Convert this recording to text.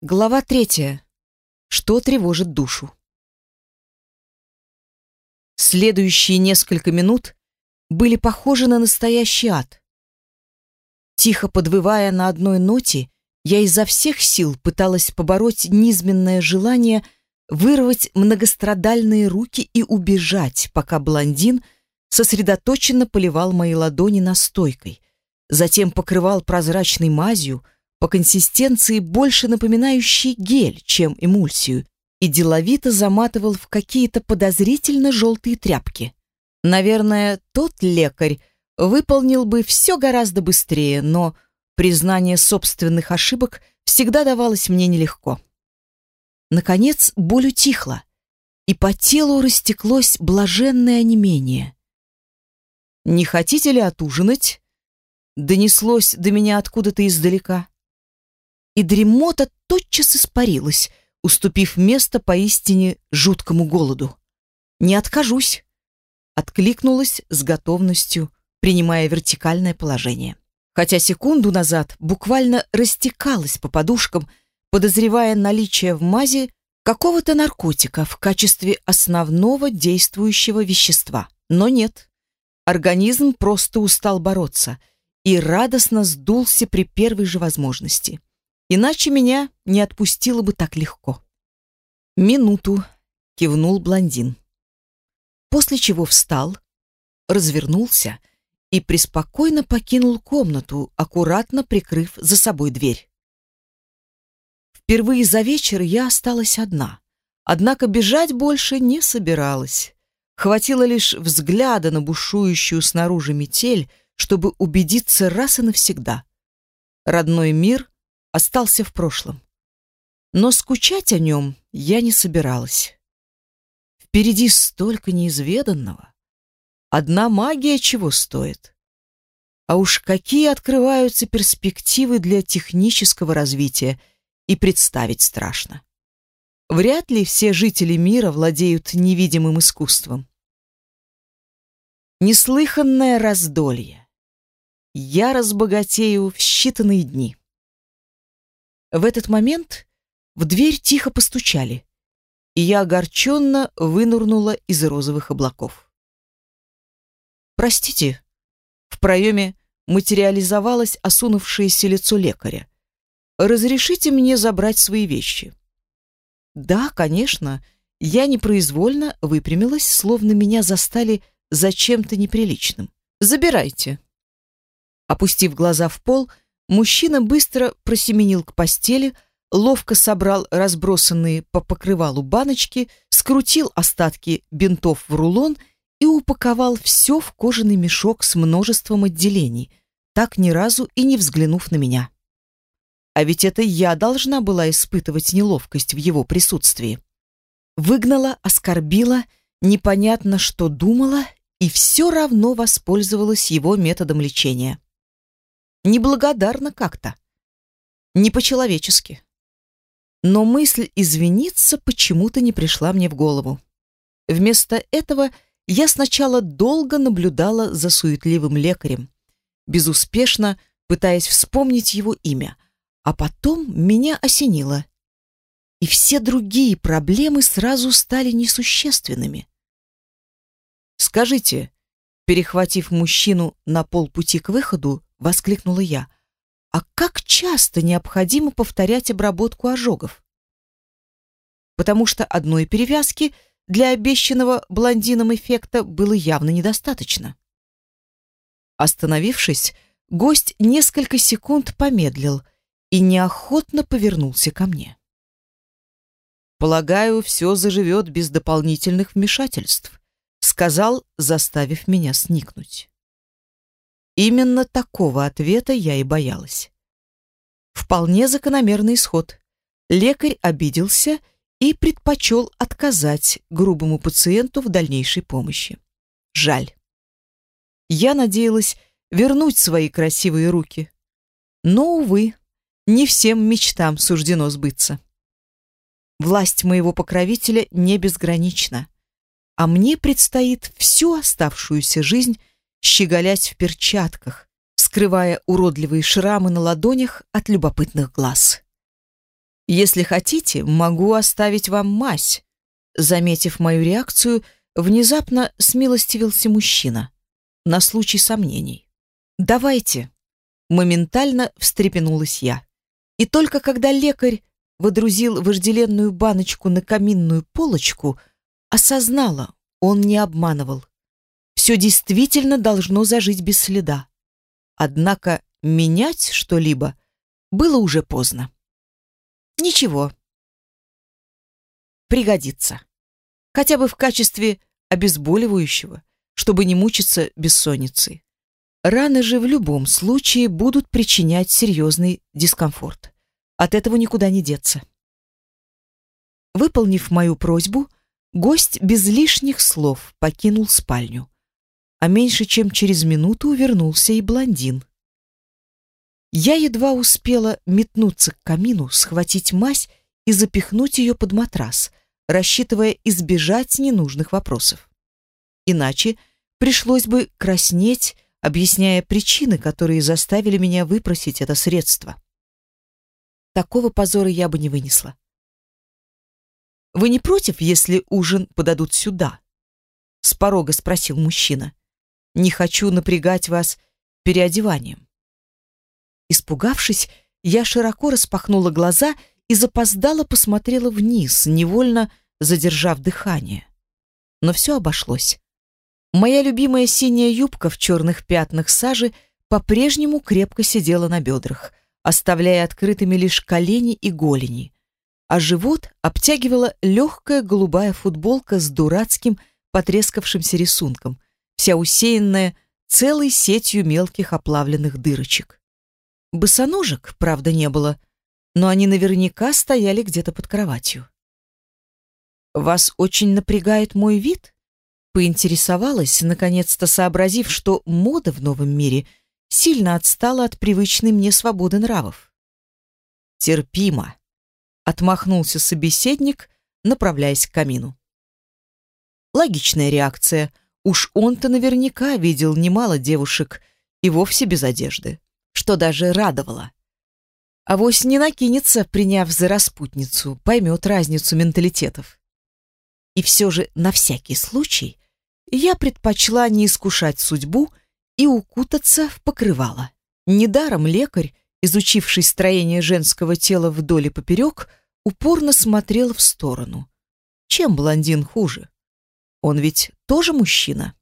Глава третья. Что тревожит душу? Следующие несколько минут были похожи на настоящий ад. Тихо подвывая на одной ноте, я изо всех сил пыталась побороть низменное желание вырвать многострадальные руки и убежать, пока блондин сосредоточенно поливал мои ладони настойкой, затем покрывал прозрачной мазью, по консистенции больше напоминающий гель, чем эмульсию, и деловито заматывал в какие-то подозрительно желтые тряпки. Наверное, тот лекарь выполнил бы все гораздо быстрее, но признание собственных ошибок всегда давалось мне нелегко. Наконец боль утихла, и по телу растеклось блаженное онемение. «Не хотите ли отужинать?» Донеслось до меня откуда-то издалека и дремота тотчас испарилась, уступив место поистине жуткому голоду. «Не откажусь», — откликнулась с готовностью, принимая вертикальное положение. Хотя секунду назад буквально растекалась по подушкам, подозревая наличие в мазе какого-то наркотика в качестве основного действующего вещества. Но нет. Организм просто устал бороться и радостно сдулся при первой же возможности. Иначе меня не отпустило бы так легко. Минуту, кивнул блондин. После чего встал, развернулся и преспокойно покинул комнату, аккуратно прикрыв за собой дверь. Впервые за вечер я осталась одна. Однако бежать больше не собиралась. Хватило лишь взгляда на бушующую снаружи метель, чтобы убедиться раз и навсегда. Родной мир остался в прошлом. Но скучать о нем я не собиралась. Впереди столько неизведанного. Одна магия чего стоит? А уж какие открываются перспективы для технического развития, и представить страшно. Вряд ли все жители мира владеют невидимым искусством. Неслыханное раздолье. Я разбогатею в считанные дни. В этот момент в дверь тихо постучали, и я огорченно вынурнула из розовых облаков. «Простите», в проеме материализовалось осунувшееся лицо лекаря. «Разрешите мне забрать свои вещи?» «Да, конечно». Я непроизвольно выпрямилась, словно меня застали за чем-то неприличным. «Забирайте». Опустив глаза в пол, Мужчина быстро просеменил к постели, ловко собрал разбросанные по покрывалу баночки, скрутил остатки бинтов в рулон и упаковал все в кожаный мешок с множеством отделений, так ни разу и не взглянув на меня. А ведь это я должна была испытывать неловкость в его присутствии. Выгнала, оскорбила, непонятно что думала и все равно воспользовалась его методом лечения. Неблагодарно как-то. Не по-человечески. Но мысль извиниться почему-то не пришла мне в голову. Вместо этого я сначала долго наблюдала за суетливым лекарем, безуспешно пытаясь вспомнить его имя, а потом меня осенило. И все другие проблемы сразу стали несущественными. «Скажите», перехватив мужчину на полпути к выходу, воскликнула я. А как часто необходимо повторять обработку ожогов? Потому что одной перевязки для обещанного блондином эффекта было явно недостаточно. Остановившись, гость несколько секунд помедлил и неохотно повернулся ко мне. Полагаю, все заживет без дополнительных вмешательств, сказал, заставив меня сникнуть. Именно такого ответа я и боялась. Вполне закономерный исход. Лекарь обиделся и предпочел отказать грубому пациенту в дальнейшей помощи. Жаль. Я надеялась вернуть свои красивые руки. Но, увы, не всем мечтам суждено сбыться. Власть моего покровителя не безгранична, а мне предстоит всю оставшуюся жизнь щеголять в перчатках, скрывая уродливые шрамы на ладонях от любопытных глаз. Если хотите, могу оставить вам мазь. Заметив мою реакцию, внезапно смилостивился мужчина. На случай сомнений. Давайте. Моментально встрепенулась я. И только когда лекарь водрузил вожделенную баночку на каминную полочку, осознала, он не обманывал. Все действительно должно зажить без следа. Однако менять что-либо было уже поздно. Ничего. Пригодится. Хотя бы в качестве обезболивающего, чтобы не мучиться бессонницей. Раны же в любом случае будут причинять серьезный дискомфорт. От этого никуда не деться. Выполнив мою просьбу, гость без лишних слов покинул спальню. А меньше чем через минуту вернулся и блондин. Я едва успела метнуться к камину, схватить мазь и запихнуть ее под матрас, рассчитывая избежать ненужных вопросов. Иначе пришлось бы краснеть, объясняя причины, которые заставили меня выпросить это средство. Такого позора я бы не вынесла. «Вы не против, если ужин подадут сюда?» С порога спросил мужчина. «Не хочу напрягать вас переодеванием». Испугавшись, я широко распахнула глаза и запоздало посмотрела вниз, невольно задержав дыхание. Но все обошлось. Моя любимая синяя юбка в черных пятнах сажи по-прежнему крепко сидела на бедрах, оставляя открытыми лишь колени и голени, а живот обтягивала легкая голубая футболка с дурацким потрескавшимся рисунком, вся усеянная целой сетью мелких оплавленных дырочек. Босоножек, правда, не было, но они наверняка стояли где-то под кроватью. «Вас очень напрягает мой вид?» Поинтересовалась, наконец-то сообразив, что мода в новом мире — сильно отстала от привычной мне свободы нравов. Терпимо, отмахнулся собеседник, направляясь к камину. Логичная реакция. Уж он-то наверняка видел немало девушек и вовсе без одежды, что даже радовало. А вось не накинется, приняв за распутницу, поймет разницу менталитетов. И все же на всякий случай я предпочла не искушать судьбу и укутаться в покрывало. Недаром лекарь, изучивший строение женского тела вдоль и поперек, упорно смотрел в сторону. Чем блондин хуже? Он ведь тоже мужчина.